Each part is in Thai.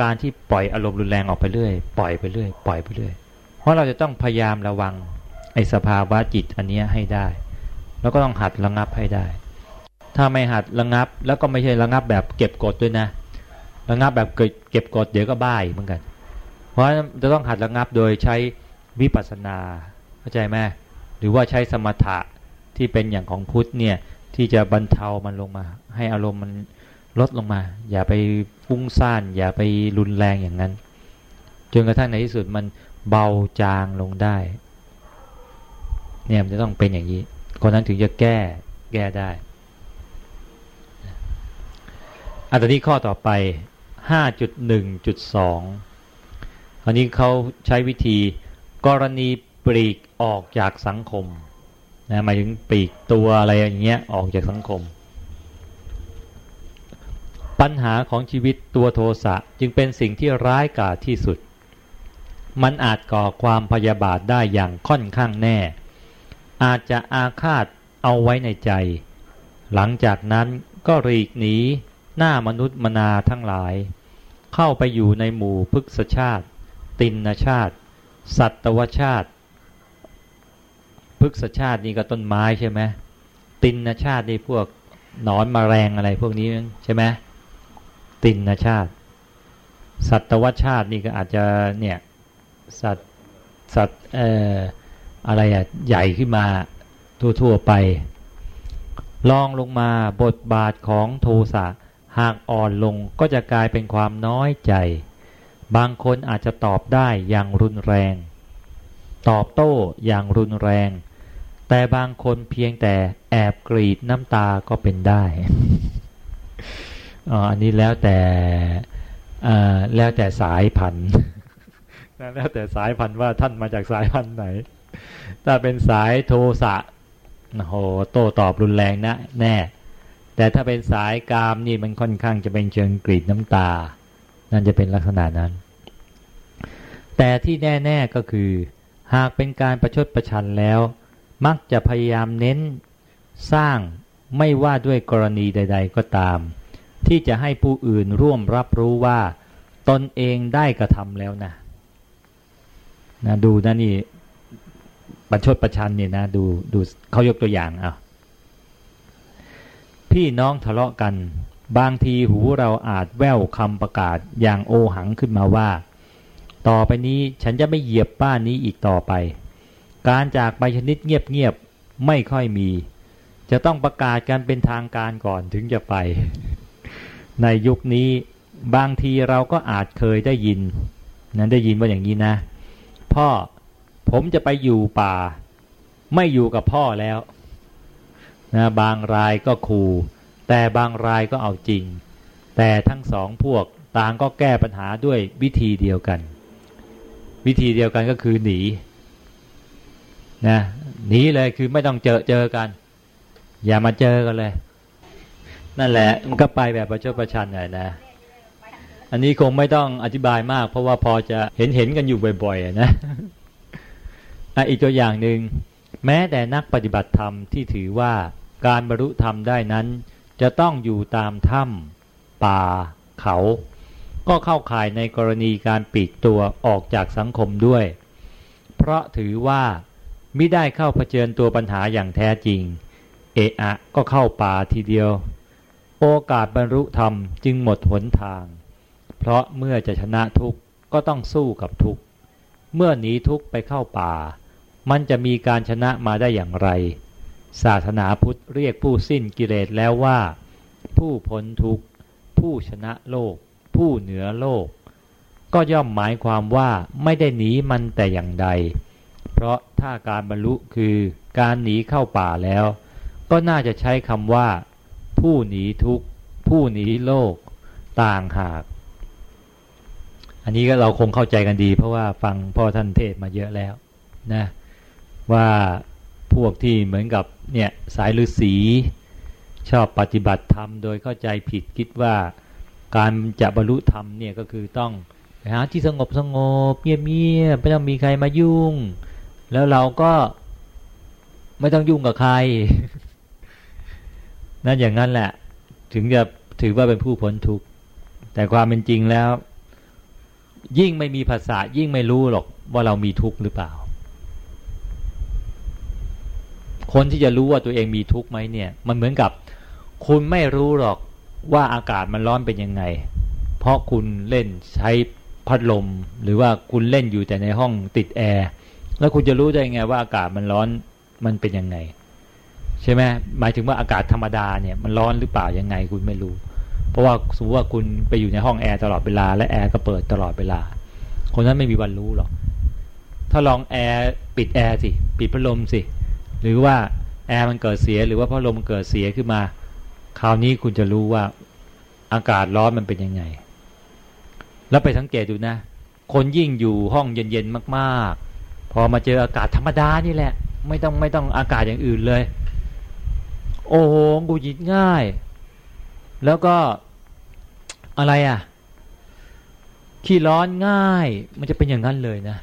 การที่ปล่อยอารมณ์รุนแรงออกไปเรื่อยปล่อยไปเรื่อยปล่อยไปเรื่อยเพราะเราจะต้องพยายามระวังไอ้สภาวะจิตอันนี้ให้ได้ แล้วก็ต้องหัดระงับให้ได้ ถ้าไม่หัดระงับแล้วก็ไม่ใช่ระงับแบบเก็บกดด้วยนะ ระงับแบบเก็บกดเดี๋ยวก็บ้าเหมือนกัน เพราะจะต้องหัดระงับโดยใช้วิปัสสนาเข้าใจไหมหรือว่าใช้สมถะที่เป็นอย่างของพุทธเนี่ยที่จะบรรเทามันลงมา ให้อารมณ์มัน ลดลงมา อย่าไปฟุ้งซ่าน อย่าไปรุนแรงอย่างนั้น จนกระทั่งในที่สุดมันเบาจางลงได้ เนี่ยมันจะต้องเป็นอย่างนี้ คนนั้นถึงจะแก้แก้ได้อันนี้ข้อต่อไป 5.1.2คราวนี้เขาใช้วิธีกรณีปลีกออกจากสังคมนะหมายถึงปลีกตัวอะไรอย่างเงี้ยออกจากสังคม ปัญหาของชีวิตตัวโทสะจึงเป็นสิ่งที่ร้ายกาจที่สุด มันอาจก่อความพยาบาทได้อย่างค่อนข้างแน่ อาจจะอาฆาตเอาไว้ในใจ หลังจากนั้นก็รีกหนีหน้ามนุษย์มนาทั้งหลาย เข้าไปอยู่ในหมู่พฤกษชาติ ตินชาติ สัตวชาติพฤกษชาตินี่ก็ต้นไม้ใช่ไหมตินชาตินี่พวกหนอนมาแรงอะไรพวกนี้ใช่ไหม ตินชาติ สัตวชาตินี่ก็อาจจะเนี่ยสัตสัตเอ่ออะไรอะใหญ่ขึ้นมาทั่วๆไปลองลงมาบทบาทของโทสะหากอ่อนลงก็จะกลายเป็นความน้อยใจ บางคนอาจจะตอบได้อย่างรุนแรง ตอบโต้อย่างรุนแรง แต่บางคนเพียงแต่แอบกรีดน้ำตาก็เป็นได้ อ๋ออันนี้แล้วแต่แล้วแต่สายพันธุ์แล้วแต่สายพันธุ์ว่าท่านมาจากสายพันธุ์ไหน ถ้าเป็นสายโทสะโหโต้ตอบรุนแรงนะแน่ แต่ถ้าเป็นสายกามนี่มันค่อนข้างจะเป็นเชิงกรีดน้ำตา นั่นจะเป็นลักษณะนั้น แต่ที่แน่ๆก็คือ หากเป็นการประชดประชันแล้ว มักจะพยายามเน้นสร้างไม่ว่าด้วยกรณีใด ๆ ก็ตาม ที่จะให้ผู้อื่นร่วมรับรู้ว่า ตนเองได้กระทำแล้วนะนะดูนะนี่ประชดประชันเนี่ยนะดูดูเขายกตัวอย่างอะพี่น้องทะเลาะกัน บางทีหูเราอาจแววคำประกาศอย่างโอหังขึ้นมาว่า ต่อไปนี้ฉันจะไม่เหยียบบ้านนี้อีกต่อไป การจากไปชนิดเงียบๆไม่ค่อยมี จะต้องประกาศกันเป็นทางการก่อนถึงจะไป ในยุคนี้บางทีเราก็อาจเคยได้ยิน นั้นได้ยินว่าอย่างนี้นะ พ่อผมจะไปอยู่ป่า ไม่อยู่กับพ่อแล้วนะบางรายก็ขู่แต่บางรายก็เอาจริง แต่ทั้งสองพวกต่างก็แก้ปัญหาด้วยวิธีเดียวกัน วิธีเดียวกันก็คือหนีนะหนีเลยคือไม่ต้องเจอเจอกัน อย่ามาเจอกันเลย นั่นแหละมันก็ไปแบบประชดประชันหน่อยนะ อันนี้คงไม่ต้องอธิบายมาก เพราะว่าพอจะเห็นเห็นกันอยู่บ่อยๆนะอีกตัวอย่างหนึ่งแม้แต่นักปฏิบัติธรรมที่ถือว่าการบรรลุธรรมได้นั้น จะต้องอยู่ตามถ้ำป่า เขา ก็เข้าข่ายในกรณีการปีกตัวออกจากสังคมด้วย เพราะถือว่าไมิได้เข้าเผชิญตัวปัญหาอย่างแท้จริง เอะอะก็เข้าป่าทีเดียว โอกาสบรรลุธรรมจึงหมดหนทาง เพราะเมื่อจะชนะทุกข์ก็ต้องสู้กับทุกข์ เมื่อหนีทุกข์ไปเข้าป่า มันจะมีการชนะมาได้อย่างไร ศาสนาพุทธเรียกผู้สิ้นกิเลสแล้วว่า ผู้พ้นทุกข์ ผู้ชนะโลก ผู้เหนือโลก ก็ย่อมหมายความว่าไม่ได้หนีมันแต่อย่างใด เพราะถ้าการบรรลุคือการหนีเข้าป่าแล้ว ก็น่าจะใช้คำว่า ผู้หนีทุกข์ ผู้หนีโลกต่างหาก อันนี้ก็เราคงเข้าใจกันดี เพราะว่าฟังพ่อท่านเทศมาเยอะแล้วนะว่าพวกที่เหมือนกับเนี่ยสายฤาษีชอบปฏิบัติธรรมโดยเข้าใจผิดคิดว่าการจะบรรลุธรรมเนี่ยก็คือต้องหาที่สงบสงบเงียบๆไม่ต้องมีใครมายุ่ง แล้วเราก็ไม่ต้องยุ่งกับใคร นั่นอย่างนั้นแหละ ถึงจะถือว่าเป็นผู้พ้นทุกข์แต่ความเป็นจริงแล้ว ยิ่งไม่มีภาษายิ่งไม่รู้หรอกว่าเรามีทุกข์หรือเปล่า คนที่จะรู้ว่าตัวเองมีทุกข์ไหมเนี่ย มันเหมือนกับ คุณไม่รู้หรอกว่าอากาศมันร้อนเป็นยังไง เพราะคุณเล่นใช้พัดลม หรือว่าคุณเล่นอยู่แต่ในห้องติดแอร์แล้วคุณจะรู้ได้ไงว่าอากาศมันร้อนมันเป็นยังไง ใช่ไหมหมายถึงว่าอากาศธรรมดาเนี่ยมันร้อนหรือเปล่ายังไงคุณไม่รู้ เพราะว่าสมมติว่าคุณไปอยู่ในห้องแอร์ตลอดเวลาและแอร์ก็เปิดตลอดเวลา คนนั้นไม่มีวันรู้หรอกถ้าลองแอร์ปิดแอร์สิปิดพัดลมสิหรือว่าแอร์มันเกิดเสียหรือว่าพัดลมมันเกิดเสียขึ้นมา คราวนี้คุณจะรู้ว่าอากาศร้อนมันเป็นยังไง แล้วไปสังเกตดูนะ คนยิ่งอยู่ห้องเย็นๆมาก ๆ พอมาเจออากาศธรรมดานี่แหละ ไม่ต้องไม่ต้องอากาศอย่างอื่นเลย โอ้โหกูยิดง่าย แล้วก็อะไรอะ ขี้ร้อนง่าย มันจะเป็นอย่างนั้นเลยนะ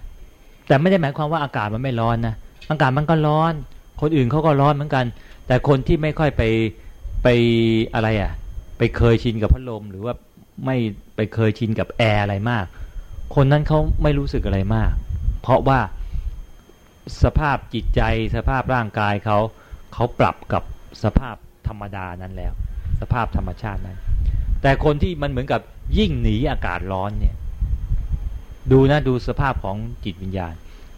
แต่ไม่ได้หมายความว่าอากาศมันไม่ร้อนนะ อากาศมันก็ร้อน คนอื่นเขาก็ร้อนเหมือนกัน แต่คนที่ไม่ค่อยไปไปอะไรอะ ไปเคยชินกับพัดลม หรือว่าไม่ไปเคยชินกับแอร์อะไรมาก คนนั้นเขาไม่รู้สึกอะไรมาก เพราะว่าสภาพจิตใจสภาพร่างกายเขาเขาปรับกับ สภาพธรรมดานั้นแล้ว สภาพธรรมชาตินั้น แต่คนที่มันเหมือนกับยิ่งหนีอากาศร้อนเนี่ยดูนะดูสภาพของจิตวิญญาณ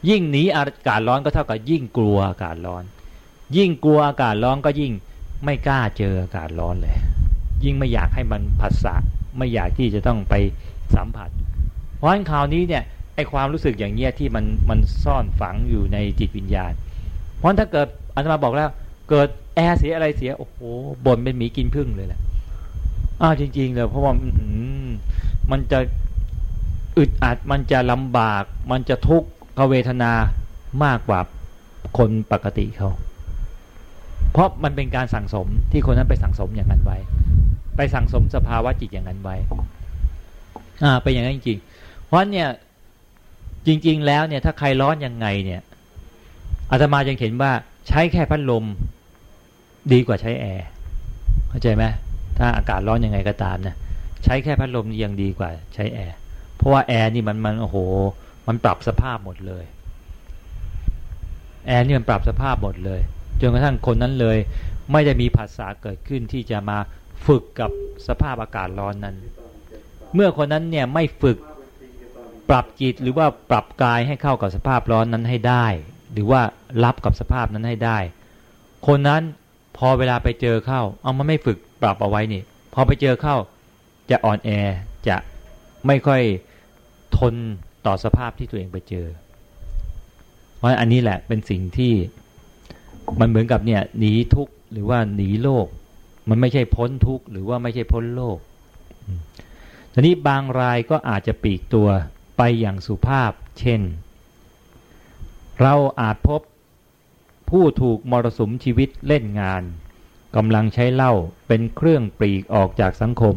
ยิ่งหนีอากาศร้อนก็เท่ากับยิ่งกลัวอากาศร้อน ยิ่งกลัวอากาศร้อนก็ยิ่งไม่กล้าเจออากาศร้อนเลย ยิ่งไม่อยากให้มันผัสสะไม่อยากที่จะต้องไปสัมผัส เพราะฉะนั้นคราวนี้เนี่ยไอความรู้สึกอย่างเงี้ยที่มันมันซ่อนฝังอยู่ในจิตวิญญาณ เพราะถ้าเกิดอาตมาบอกแล้วเกิด แอร์เสียอะไรเสีย โอ้โหบ่นเป็นหมีกินพึ่งเลยแหละอ้าวจริง ๆเลยเพราะว่ามันจะอึดอัดมันจะลำบาก มันจะทุกข์เวทนามากกว่าคนปกติเขา เพราะมันเป็นการสั่งสมที่คนนั้นไปสั่งสมอย่างนั้นไว้ ไปสั่งสมสภาวะจิตอย่างนั้นไว้ อ่าเป็นอย่างนั้นจริงๆเพราะเนี่ยจริง ๆ แล้วเนี่ยถ้าใครร้อนยังไงเนี่ยอาตมายังเห็นว่าใช้แค่พัดลม ดีกว่าใช้แอร์เข้าใจไหมถ้าอากาศร้อนยังไงก็ตามนะใช้แค่พัดลมยังดีกว่าใช้แอร์เพราะว่าแอร์นี่มันมันโอ้โห มันปรับสภาพหมดเลยแอร์นี่มันปรับสภาพหมดเลยจนกระทั่งคนนั้นเลย ไม่ได้มีภาษาเกิดขึ้นที่จะมาฝึกกับสภาพอากาศร้อนนั้น เมื่อคนนั้นเนี่ยไม่ฝึกปรับจิตหรือว่าปรับกายให้เข้ากับสภาพร้อนนั้นให้ได้ หรือว่ารับกับสภาพนั้นให้ได้ คนนั้น พอเวลาไปเจอเข้า เอามันไม่ฝึกปรับเอาไว้นี่ พอไปเจอเข้า จะอ่อนแอจะไม่ค่อยทนต่อสภาพที่ตัวเองไปเจอ เพราะอันนี้แหละเป็นสิ่งที่มันเหมือนกับเนี่ยหนีทุกข์หรือว่าหนีโลก มันไม่ใช่พ้นทุกข์หรือว่าไม่ใช่พ้นโลกทีนี้บางรายก็อาจจะปีกตัวไปอย่างสุภาพ เช่น เราอาจพบ ผู้ถูกมรสุมชีวิตเล่นงานกำลังใช้เหล้าเป็นเครื่องปลีกออกจากสังคม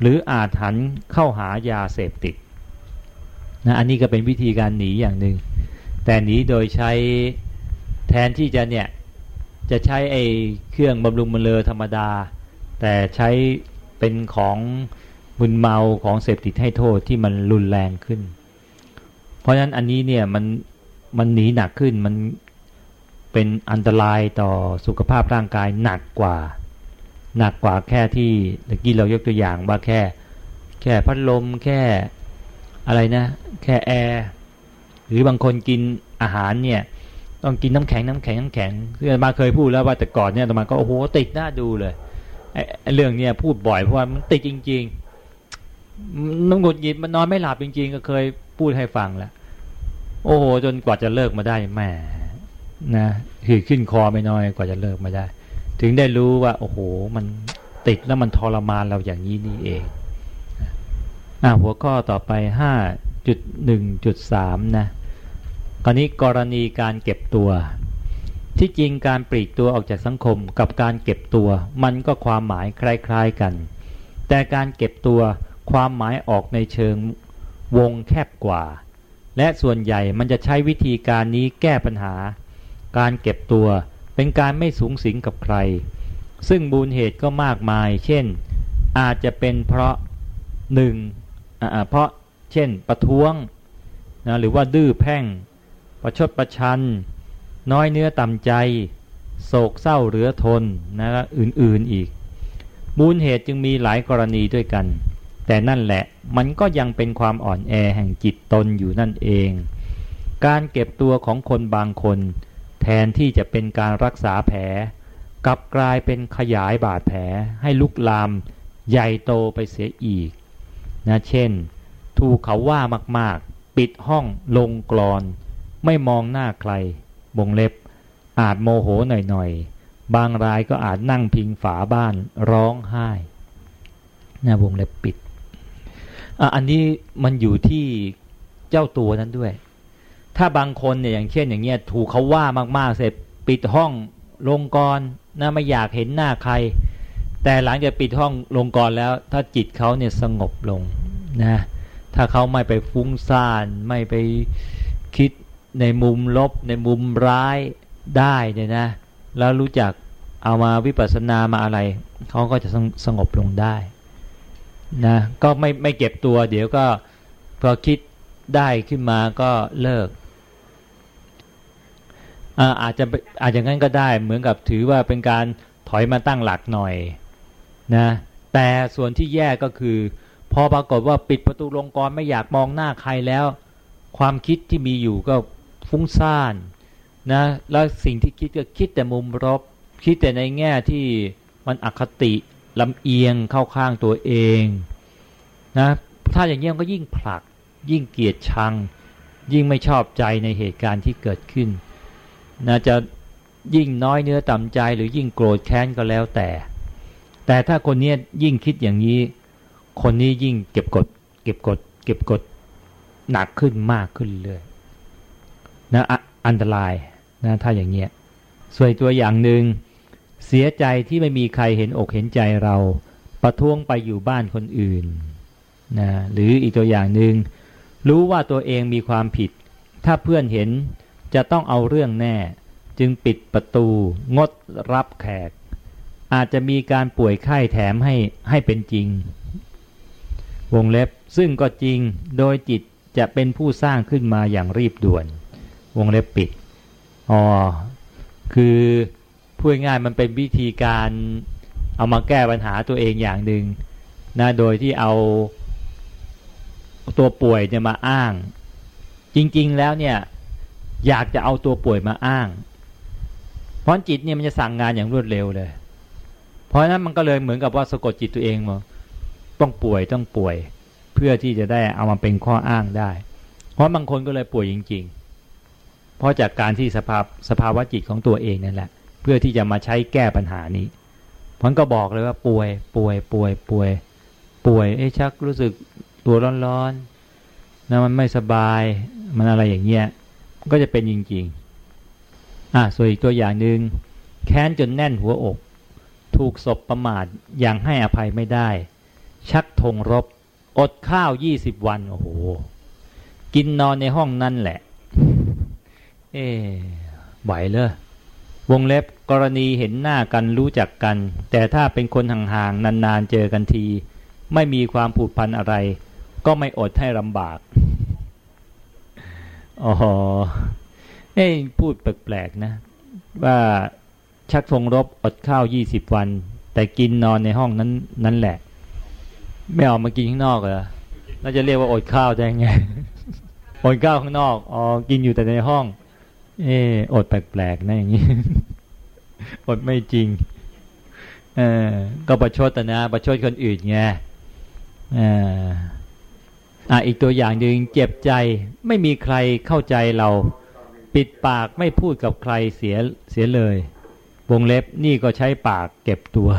หรืออาจหันเข้าหายาเสพติดนะอันนี้ก็เป็นวิธีการหนีอย่างหนึ่งแต่หนีโดยใช้แทนที่จะเนี่ยจะใช้ไอ้เครื่องบำรุงมะเลอธรรมดา แต่ใช้เป็นของมึนเมาของเสพติดให้โทษที่มันรุนแรงขึ้น เพราะฉะนั้นอันนี้เนี่ยมันมันหนีหนักขึ้นมัน เป็นอันตรายต่อสุขภาพร่างกายหนักกว่า หนักกว่าแค่ที่เมื่อกี้เรายกตัวอย่างว่าแค่ แค่พัดลมแค่อะไรนะ แค่แอร์หรือบางคนกินอาหารเนี่ยต้องกินน้ำแข็งน้ำแข็งน้ำแข็งคือมาเคยพูดแล้วว่าแต่ก่อนเนี่ยตมาก็โอ้โหติดหน้าดูเลยไอ้เรื่องเนี้ยพูดบ่อยเพราะว่ามันติดจริงๆมันหงุดหงิดมันนอนไม่หลับจริง ๆ ก็เคยพูดให้ฟังแล้วโอ้โหจนกว่าจะเลิกมาได้แม่ นะคือขึ้นคอไม่น้อยกว่าจะเลิกมาได้ ถึงได้รู้ว่า โอ้โห มันติดแล้วมันทรมานเราอย่างนี้นี่เองอ่าหัวข้อต่อไปห้าจุดหนึ่งจุดสามนะคราวนี้กรณีการเก็บตัว ที่จริงการปลีกตัวออกจากสังคมกับการเก็บตัว มันก็ความหมายคล้ายๆกัน แต่การเก็บตัวความหมายออกในเชิงวงแคบกว่า และส่วนใหญ่มันจะใช้วิธีการนี้แก้ปัญหา การเก็บตัวเป็นการไม่สูงสิงกับใคร ซึ่งบูญเหตุก็มากมาย เช่นอาจจะเป็นเพราะหนึ่งเพราะเช่นประท้วงนะหรือว่าดื้อแพ่ง ประชดประชัน น้อยเนื้อต่ำใจ โศกเศร้าเหลือทนนะอื่นๆอีก มูลเหตุจึงมีหลายกรณีด้วยกัน แต่นั่นแหละมันก็ยังเป็นความอ่อนแอแห่งจิตตนอยู่นั่นเอง การเก็บตัวของคนบางคน แทนที่จะเป็นการรักษาแผล กลับกลายเป็นขยายบาดแผลให้ลุกลามใหญ่โตไปเสียอีกนะเช่น ถูกเขาว่ามากๆ ปิดห้องลงกรอน ไม่มองหน้าใครบงเล็บ อาจโมโหหน่อยๆ บางรายก็อาจนั่งพิงฝาบ้านร้องไห้นะวงเล็บปิดอันนี้มันอยู่ที่เจ้าตัวนั้นด้วย ถ้าบางคนเนี่ยอย่างเช่นอย่างเงี้ยถูกเขาว่ามากๆ เสร็จปิดห้องลงกรนะไม่อยากเห็นหน้าใคร แต่หลังจากปิดห้องลงกรแล้ว ถ้าจิตเขาเนี่ยสงบลงนะถ้าเขาไม่ไปฟุ้งซ่านไม่ไปคิดในมุมลบ ในมุมร้ายได้เนี่ยนะ แล้วรู้จักเอามาวิปัสสนามาอะไร เขาก็จะสงบลงได้นะก็ไม่ไม่เก็บตัว เดี๋ยวก็พอคิดได้ขึ้นมาก็เลิก อาจจะอาจจะงั้นก็ได้ เหมือนกับถือว่าเป็นการถอยมาตั้งหลักหน่อยนะแต่ส่วนที่แย่ก็คือ พอปรากฏว่าปิดประตูลงกรไม่อยากมองหน้าใครแล้ว ความคิดที่มีอยู่ก็ฟุ้งซ่านนะแล้วสิ่งที่คิดก็คิดแต่มุมรบคิดแต่ในแง่ที่มันอคติลำเอียงเข้าข้างตัวเองนะถ้าอย่างนี้มันก็ยิ่งผลักยิ่งเกลียดชัง ยิ่งไม่ชอบใจในเหตุการณ์ที่เกิดขึ้น นะจะยิ่งน้อยเนื้อต่ำใจหรือยิ่งโกรธแค้นก็แล้วแต่ แต่ถ้าคนนี้ยิ่งคิดอย่างนี้ คนนี้ยิ่งเก็บกด เก็บกด เก็บกดหนักขึ้นมากขึ้นเลยนะอันตรายนะถ้าอย่างเงี้ยส่วนตัวอย่างหนึ่งเสียใจที่ไม่มีใครเห็นอกเห็นใจเราประท้วงไปอยู่บ้านคนอื่นนะหรืออีกตัวอย่างหนึ่งรู้ว่าตัวเองมีความผิด ถ้าเพื่อนเห็น จะต้องเอาเรื่องแน่ จึงปิดประตู งดรับแขก อาจจะมีการป่วยไข้แถมให้ให้เป็นจริง วงเล็บซึ่งก็จริงโดยจิตจะเป็นผู้สร้างขึ้นมาอย่างรีบด่วน วงเล็บปิดอ๋อคือพูดง่ายมันเป็นวิธีการเอามาแก้ปัญหาตัวเองอย่างหนึ่งนะโดยที่เอาตัวป่วยเนี่ยมาอ้าง จริง ๆ แล้วเนี่ย อยากจะเอาตัวป่วยมาอ้าง เพราะจิตเนี่ยมันจะสั่งงานอย่างรวดเร็วเลย เพราะนั้นมันก็เลยเหมือนกับว่าสะกดจิตตัวเองมาต้องป่วยต้องป่วย เพื่อที่จะได้เอามาเป็นข้ออ้างได้ เพราะบางคนก็เลยป่วยจริง ๆ เพราะจากการที่สภาพสภาวะจิตของตัวเองนั่นแหละ เพื่อที่จะมาใช้แก้ปัญหานี้มันก็บอกเลยว่าป่วย ป่วย ป่วย ป่วย ป่วยเอ๊ชักรู้สึกตัวร้อนๆนะมันไม่สบายมันอะไรอย่างเงี้ย ก็จะเป็นจริง ๆ อะส่วนอีกตัวอย่างหนึ่งแค้นจนแน่นหัวอก ถูกศพประมาทอย่างให้อภัยไม่ได้ ชักธงรบ อดข้าวยี่สิบวัน โอ้โห กินนอนในห้องนั่นแหละ เอ๊ไหวเลยวงเล็บกรณีเห็นหน้ากันรู้จักกัน แต่ถ้าเป็นคนห่างๆ นานๆ เจอกันที ไม่มีความผูกพันอะไร ก็ไม่อดให้ลำบาก อ๋อเอ้พูดแปลกๆนะ ว่าชักทงรบอดข้าวยี่สิบวัน แต่กินนอนในห้องนั้นนั่นแหละ ไม่ออกมากินข้างนอกเหรอเราจะเรียกว่าอดข้าวได้ไงอดข้าวข้างนอกอ๋อกินอยู่แต่ในห้อง เอออดแปลกๆนะอย่างนี้อดไม่จริงเออก็ประชดนะประชดคนอื่นไงเออ อะอีกตัวอย่างหนึ่งเจ็บใจไม่มีใครเข้าใจเรา ปิดปากไม่พูดกับใครเสียเสียเลย วงเล็บนี่ก็ใช้ปากเก็บตัว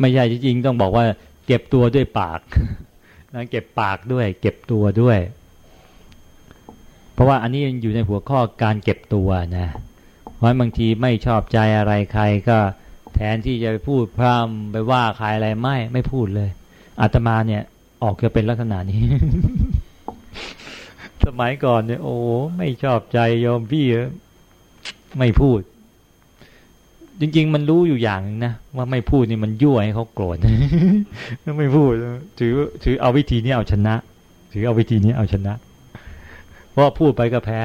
ไม่ใช่จริงๆต้องบอกว่า เก็บตัวด้วยปากนะเก็บปากด้วย เก็บตัวด้วย เพราะว่าอันนี้อยู่ในหัวข้อการเก็บตัวนะเพราะบางทีไม่ชอบใจอะไรใครก็แทนที่จะไปพูดพร่ำไปว่าใครอะไรไม่ไม่พูดเลยอาตมาเนี่ย ออกจะเป็นลักษณะนี้ สมัยก่อนเนี่ย โอ้ไม่ชอบใจยอมพี่ไม่พูด จริง ๆ มันรู้อยู่อย่างนึงนะว่าไม่พูดนี่มันยั่วให้เขาโกรธไม่พูดถือ ถือเอาวิธีนี้เอาชนะ ถือเอาวิธีนี้เอาชนะ เพราะพูดไปก็แพ้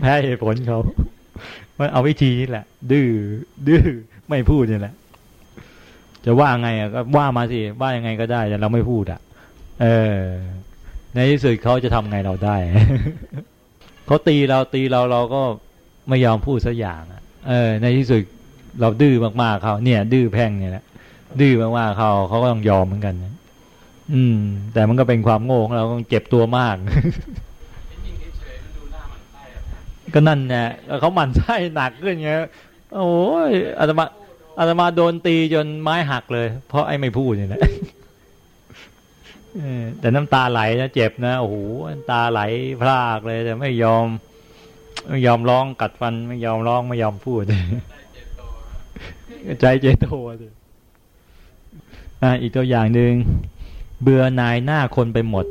แพ้เหตุผลเขามันเอาวิธีนี้แหละ ดื้อดื้อไม่พูดนี่แหละจะว่าไงอะก็ว่ามาสิว่ายังไงก็ได้แต่เราไม่พูดอะ เออ ในที่สุดเขาจะทำไงเราได้ เขาตีเราตีเราเราก็ไม่ยอมพูดสักอย่างเออ ในที่สุดเราดื้อมากๆเขาเนี่ย ดื้อแพ่งเนี่ยแหละดื้อมากๆเขาเขาก็ต้องยอมเหมือนกันอืม แต่มันก็เป็นความโง่ของเราต้องเจ็บตัวมากก็นั่นแหละเขาหมั่นไส้หนักขึ้นเงี้ยโอ้ยอาตมาอาตมาโดนตีจนไม้หักเลย เพราะไอ้ไม่พูดนี่แหละ แต่น้ำตาไหลนะเจ็บนะโอ้โหตาไหลพรากเลย แต่ไม่ยอม ไม่ยอมร้องกัดฟันไม่ยอมร้องไม่ยอมพูดใจเจโตเลยอีกตัวอย่างหนึ่งเบื่อนายหน้าคนไปหมด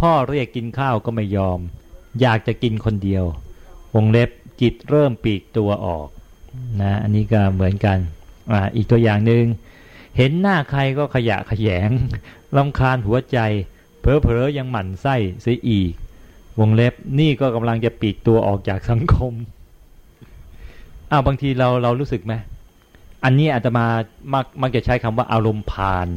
พ่อเรียกกินข้าวก็ไม่ยอม อยากจะกินคนเดียว วงเล็บจิตเริ่มปีกตัวออก นะ อันนี้ก็เหมือนกัน อ่า อีกตัวอย่างหนึ่ง เห็นหน้าใครก็ขยะขยงลำคาญหัวใจเพอเพอยังหมั่นไส้เสียอีก วงเล็บนี่ก็กำลังจะปีกตัวออกจากสังคมอ้าวบางทีเราเรารู้สึกไหมอันนี้อาจจะมามักมักจะใช้คำว่าอารมณ์พาน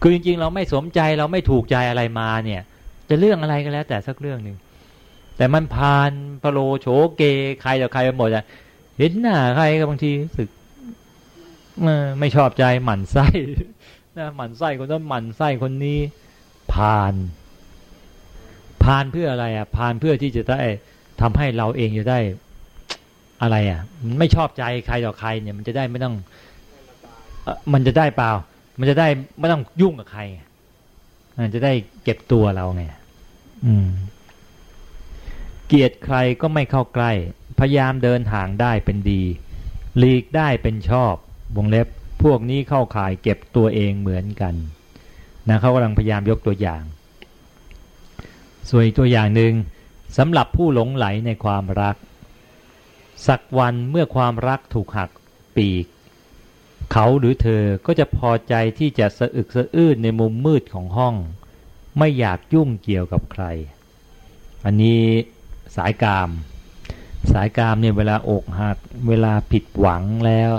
คือจริง ๆ เราไม่สมใจเราไม่ถูกใจอะไรมาเนี่ย จะเรื่องอะไรก็แล้ว แต่สักเรื่องหนึ่งแต่มันพานพโลโฉเกใครต่อใครไปหมดอะเห็นหน้าใครก็บางทีรู้สึก ไม่ชอบใจหมั่นไส้นะหมั่นไส้คนนั้นหมั่นไส้คนนี้พานพานเพื่ออะไรอะพานเพื่อที่จะได้ทำให้เราเองจะได้อะไรอะไม่ชอบใจใครต่อใครเนี่ย มันจะได้ไม่ต้องมันจะได้เปล่า มันจะได้ไม่ต้องยุ่งกับใครมันจะได้เก็บตัวเราไงอืม เกียดใครก็ไม่เข้าใกล้ พยายามเดินห่างได้เป็นดีหลีกได้เป็นชอบ วงเล็บพวกนี้เข้าข่ายเก็บตัวเองเหมือนกันนะเขากำลังพยายามยกตัวอย่าง ส่วนอีกตัวอย่างหนึ่งสำหรับผู้หลงไหลในความรัก สักวันเมื่อความรักถูกหักปีก เขาหรือเธอก็จะพอใจที่จะสะอึกสะอื้นในมุมมืดของห้อง ไม่อยากยุ่งเกี่ยวกับใคร อันนี้สายกาม สายกามเนี่ยเวลาอกหัก เวลาผิดหวังแล้ว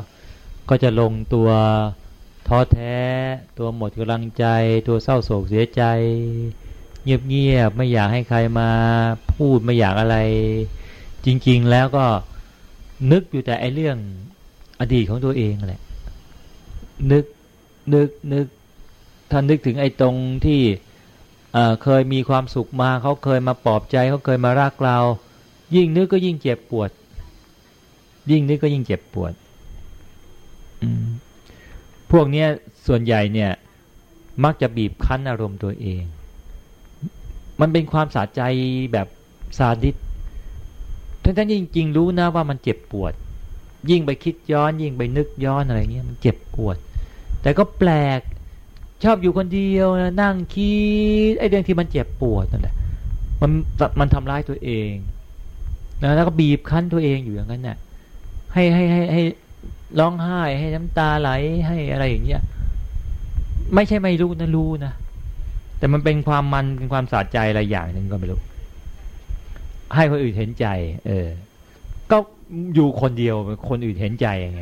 ก็จะลงตัวท้อแท้ ตัวหมดกำลังใจ ตัวเศร้าโศกเสียใจ เงียบๆไม่อยากให้ใครมาพูดไม่อยากอะไร จริง ๆ แล้วก็นึกอยู่แต่ไอเรื่องอดีตของตัวเองแหละ นึกนึกนึกท่านนึกถึงไอ้ตรงที่เคยมีความสุขมาเขาเคยมาปลอบใจเขาเคยมารักเรา ยิ่งนึกก็ยิ่งเจ็บปวด ยิ่งนึกก็ยิ่งเจ็บปวด พวกเนี้ยส่วนใหญ่เนี่ย มักจะบีบคั้นอารมณ์ตัวเอง มันเป็นความสาใจแบบซาดิสท่านท่านจริงๆรู้นะว่ามันเจ็บปวด ยิ่งไปคิดย้อน ยิ่งไปนึกย้อนอะไรเงี้ยมันเจ็บปวด แต่ก็แปลกชอบอยู่คนเดียวนะนั่งคิดไอ้เรื่องที่มันเจ็บปวดนั่นแหละมันมันทำร้ายตัวเองนะแล้วก็บีบคั้นตัวเองอยู่อย่างนั้นเนะ่ยให้ให้ให้ให้ ร้องไห้ให้น้ำตาไหลให้อะไรอย่างเงี้ยไม่ใช่ไม่รู้นะรู้นะแต่มันเป็นความมันเป็นความสะใจอะไรอย่างหนึ่งก็ไม่รู้ ให้คนอื่นเห็นใจ เออ ก็อยู่คนเดียวคนอื่นเห็นใจยังไง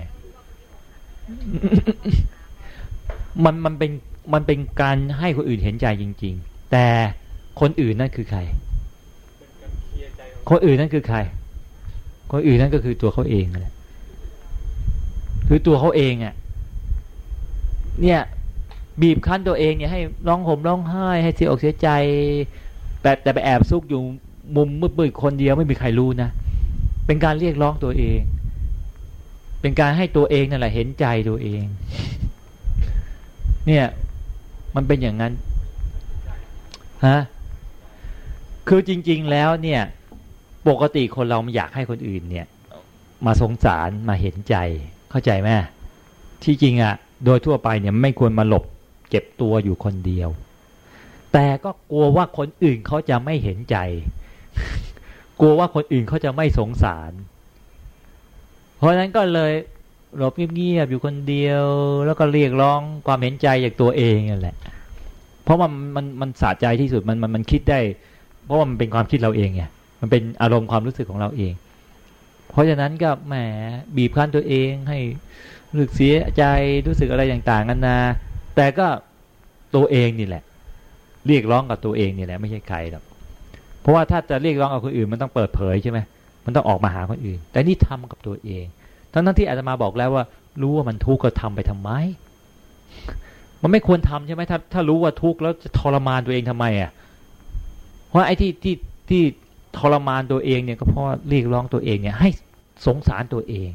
มันมันเป็นมันเป็นการให้คนอื่นเห็นใจจริง ๆ แต่คนอื่นนั่นคือใคร คนอื่นนั่นคือใคร คนอื่นนั่นก็คือตัวเขาเองแหละ คือตัวเขาเองอะเนี่ย บีบคั้นตัวเองเนี่ยให้ร้องห่มร้องไห้ ให้เสียอกเสียใจแต่แต่ไปแอบซุกอยู่มุมมืดๆคนเดียวไม่มีใครรู้นะเป็นการเรียกร้องตัวเอง เป็นการให้ตัวเองนั่นแหละเห็นใจตัวเอง เนี่ย มันเป็นอย่างนั้นฮะคือจริง ๆ แล้วเนี่ย ปกติคนเราอยากให้คนอื่นเนี่ย มาสงสารมาเห็นใจ เข้าใจไหมที่จริงอะ่ะ โดยทั่วไปเนี่ยไม่ควรมาหลบ เก็บตัวอยู่คนเดียว แต่ก็กลัวว่าคนอื่นเขาจะไม่เห็นใจ กลัวว่าคนอื่นเขาจะไม่สงสาร เพราะนั้นก็เลยหลบเงียบๆอยู่คนเดียว แล้วก็เรียกร้องความเห็นใจจากตัวเองนั่นแหละ เพราะมันมันมันสะใจที่สุดมันมันมันคิดได้ เพราะว่ามันเป็นความคิดเราเองไงมันเป็นอารมณ์ความรู้สึกของเราเอง เพราะฉะนั้นก็แหมบีบคั้นตัวเองให้รู้สึกเสียใจรู้สึกอะไรต่างๆกันนะแต่ก็ตัวเองนี่แหละ เรียกร้องกับตัวเองนี่แหละไม่ใช่ใครหรอกเพราะว่าถ้าจะเรียกร้องกับคนอื่นมันต้องเปิดเผยใช่ไหมมันต้องออกมาหาคนอื่น แต่นี่ทำกับตัวเอง ทั้งทั้งที่อาจจะมาบอกแล้วว่า รู้ว่ามันทุกข์ก็ทำไปทำไม มันไม่ควรทำใช่ไหมถ้าถ้ารู้ว่าทุกข์แล้วจะทรมานตัวเองทำไมอะ เพราะไอ้ที่ที่ที่ ทรมานตัวเองเนี่ยก็เพราะเรียกร้องตัวเองเนี่ย ให้สงสารตัวเอง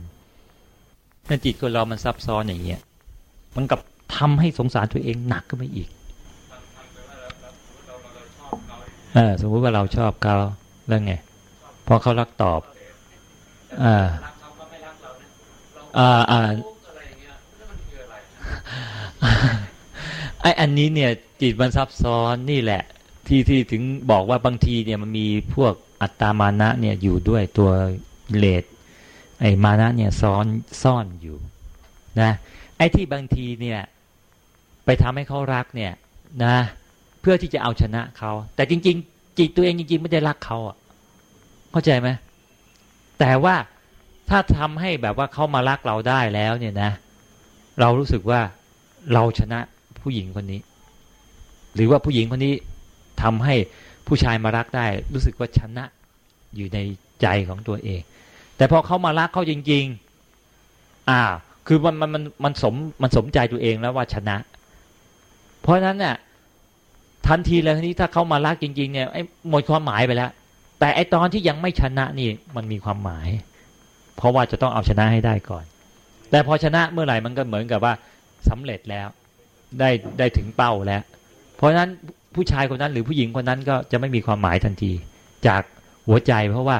นั่นจิตคนเรามันซับซ้อนอย่างเงี้ยมันกับทำให้สงสารตัวเองหนักขึ้นไปอีกเออสมมุติว่าเราชอบเขาแล้วไงพอเขารักตอบอ่าอ่าอ่าไออันนี้เนี่ยจิตมันซับซ้อนนี่แหละ ที่ที่ถึงบอกว่าบางทีเนี่ยมันมีพวก อัตตามานะเนี่ยอยู่ด้วยตัวเลดไอมานะเนี่ยซ้อนซ่อนอยู่นะไอ้ที่บางทีเนี่ยไปทำให้เขารักเนี่ยนะ เพื่อที่จะเอาชนะเขาแต่จริง ๆ จิตตัวเองจริง ๆ ไม่ได้รักเขาอะเข้าใจไหมแต่ว่าถ้าทำให้แบบว่าเขามารักเราได้แล้วเนี่ยนะ เรารู้สึกว่าเราชนะผู้หญิงคนนี้ หรือว่าผู้หญิงคนนี้ทำให้ ผู้ชายมารักได้ รู้สึกว่าชนะอยู่ในใจของตัวเอง แต่พอเขามารักเขาจริง ๆ อ่า คือมันมันมันมันสมมันสมใจตัวเองแล้วว่าชนะ เพราะฉะนั้นเนี่ยทันทีเลยทีนี้ถ้าเขามารักจริง ๆ เนี่ยไอ้หมดความหมายไปแล้ว แต่ไอตอนที่ยังไม่ชนะนี่มันมีความหมาย เพราะว่าจะต้องเอาชนะให้ได้ก่อน แต่พอชนะเมื่อไหร่มันก็เหมือนกับว่าสำเร็จแล้ว ได้ได้ถึงเป้าแล้ว เพราะฉะนั้น ผู้ชายคนนั้นหรือผู้หญิงคนนั้นก็จะไม่มีความหมายทันที จากหัวใจเพราะว่า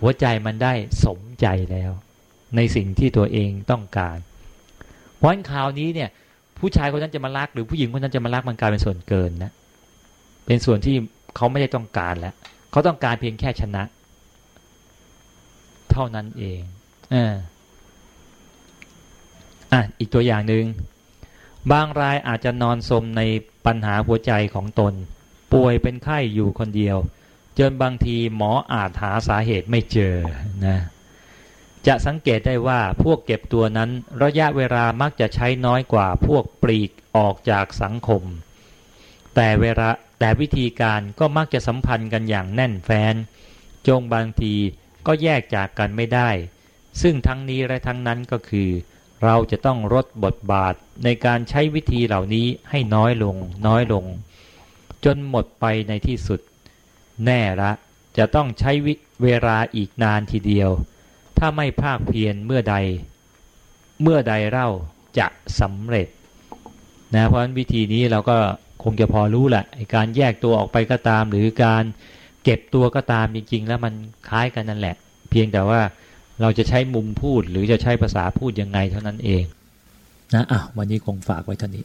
หัวใจมันได้สมใจแล้ว ในสิ่งที่ตัวเองต้องการ เพราะฉะนั้นคราวนี้เนี่ย ผู้ชายคนนั้นจะมารัก หรือผู้หญิงคนนั้นจะมารักมันกลายเป็นส่วนเกินนะเป็นส่วนที่เขาไม่ได้ต้องการแล้วเขาต้องการเพียงแค่ชนะ เท่านั้นเองอ่าอะอีกตัวอย่างหนึ่งบางรายอาจจะนอนสมใน ปัญหาหัวใจของตน ป่วยเป็นไข้อยู่คนเดียว จนบางทีหมออาจหาสาเหตุไม่เจอนะจะสังเกตได้ว่าพวกเก็บตัวนั้นระยะเวลามักจะใช้น้อยกว่าพวกปลีกออกจากสังคม แต่เวลาแต่วิธีการก็มักจะสัมพันธ์กันอย่างแน่นแฟ้นจงบางทีก็แยกจากกันไม่ได้ ซึ่งทั้งนี้และทั้งนั้นก็คือ เราจะต้องลดบทบาทในการใช้วิธีเหล่านี้ให้น้อยลง น้อยลง จนหมดไปในที่สุด แน่ละจะต้องใช้เวลาอีกนานทีเดียว ถ้าไม่ภาคเพียรเมื่อใด เมื่อใดเล่าจะสำเร็จนะเพราะฉะนั้นวิธีนี้เราก็คงจะพอรู้แหละการแยกตัวออกไปก็ตาม หรือการเก็บตัวก็ตามจริง ๆ แล้วมันคล้ายกันนั่นแหละ เพียงแต่ว่า เราจะใช้มุมพูดหรือจะใช้ภาษาพูดยังไงเท่านั้นเอง นะอะวันนี้คงฝากไว้เท่านี้